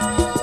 you